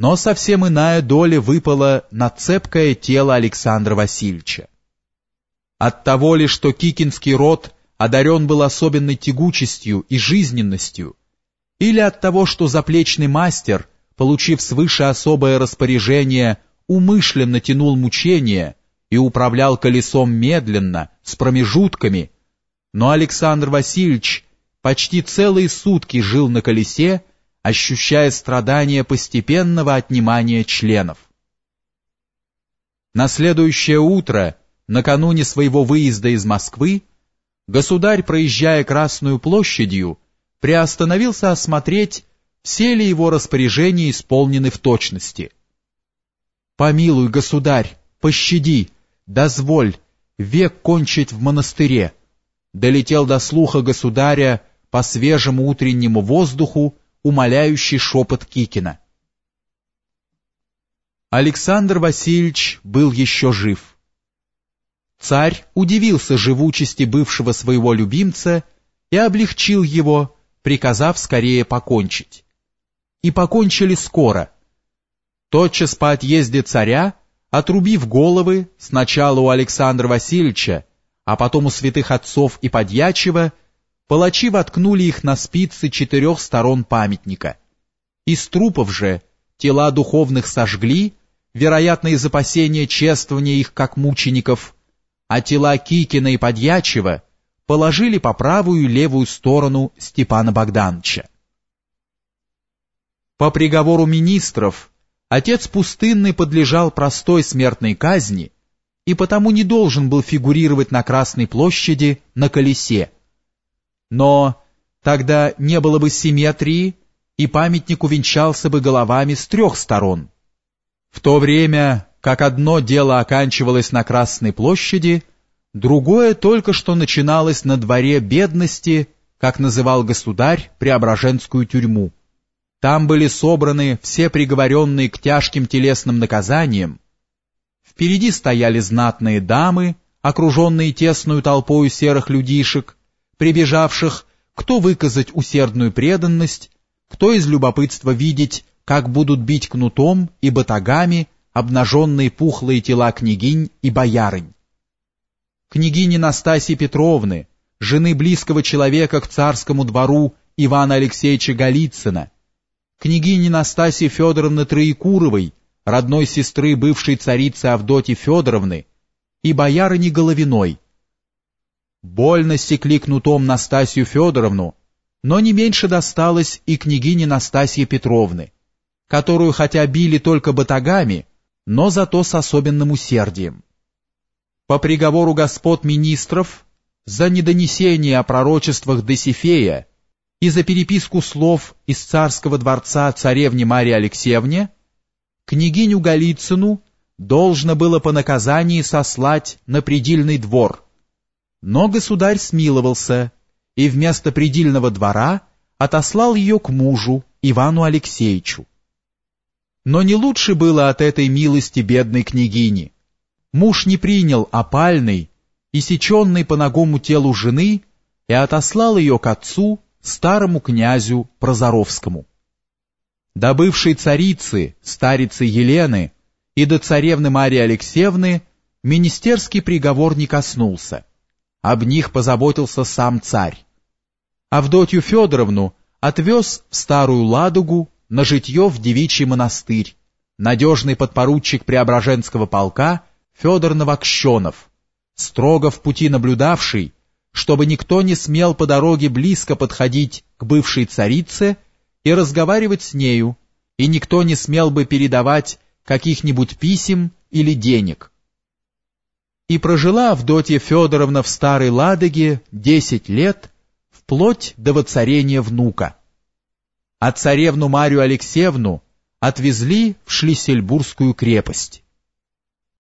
Но совсем иная доля выпала на цепкое тело Александра Васильевича. От того ли, что Кикинский род одарен был особенной тягучестью и жизненностью, или от того, что заплечный мастер, получив свыше особое распоряжение, умышленно тянул мучения и управлял колесом медленно, с промежутками, но Александр Васильевич почти целые сутки жил на колесе, ощущая страдания постепенного отнимания членов. На следующее утро, накануне своего выезда из Москвы, государь, проезжая Красную площадью, приостановился осмотреть, все ли его распоряжения исполнены в точности. «Помилуй, государь, пощади, дозволь, век кончить в монастыре», долетел до слуха государя по свежему утреннему воздуху умоляющий шепот Кикина. Александр Васильевич был еще жив. Царь удивился живучести бывшего своего любимца и облегчил его, приказав скорее покончить. И покончили скоро. Тотчас по отъезде царя, отрубив головы сначала у Александра Васильевича, а потом у святых отцов и подьячего, палачи воткнули их на спицы четырех сторон памятника. Из трупов же тела духовных сожгли, вероятно, из опасения чествования их как мучеников, а тела Кикина и Подьячева положили по правую и левую сторону Степана Богдановича. По приговору министров отец пустынный подлежал простой смертной казни и потому не должен был фигурировать на Красной площади на колесе, но тогда не было бы симметрии, и памятник увенчался бы головами с трех сторон. В то время, как одно дело оканчивалось на Красной площади, другое только что начиналось на дворе бедности, как называл государь Преображенскую тюрьму. Там были собраны все приговоренные к тяжким телесным наказаниям. Впереди стояли знатные дамы, окруженные тесную толпою серых людишек, прибежавших, кто выказать усердную преданность, кто из любопытства видеть, как будут бить кнутом и батагами обнаженные пухлые тела княгинь и боярынь. Княгини Настасьи Петровны, жены близкого человека к царскому двору Ивана Алексеевича Голицына, княгини Настасьи Федоровны Троекуровой, родной сестры бывшей царицы Авдотьи Федоровны, и боярыни Головиной, Больно секли кнутом Настасью Федоровну, но не меньше досталось и княгине Настасье Петровны, которую хотя били только батагами, но зато с особенным усердием. По приговору господ министров за недонесение о пророчествах Досифея и за переписку слов из царского дворца царевне Марии Алексеевне, княгиню Голицыну должно было по наказании сослать на предельный двор – но государь смиловался и вместо предельного двора отослал ее к мужу, Ивану Алексеевичу. Но не лучше было от этой милости бедной княгини. Муж не принял опальный и сеченный по ногому телу жены и отослал ее к отцу, старому князю Прозоровскому. До бывшей царицы, старицы Елены и до царевны Марии Алексеевны министерский приговор не коснулся об них позаботился сам царь. Авдотью Федоровну отвез в Старую Ладогу на житье в девичий монастырь, надежный подпоручик Преображенского полка Федор Новокщенов, строго в пути наблюдавший, чтобы никто не смел по дороге близко подходить к бывшей царице и разговаривать с нею, и никто не смел бы передавать каких-нибудь писем или денег. И прожила Авдотья Федоровна в Старой Ладоге десять лет, вплоть до воцарения внука. А царевну Марию Алексеевну отвезли в Шлиссельбургскую крепость.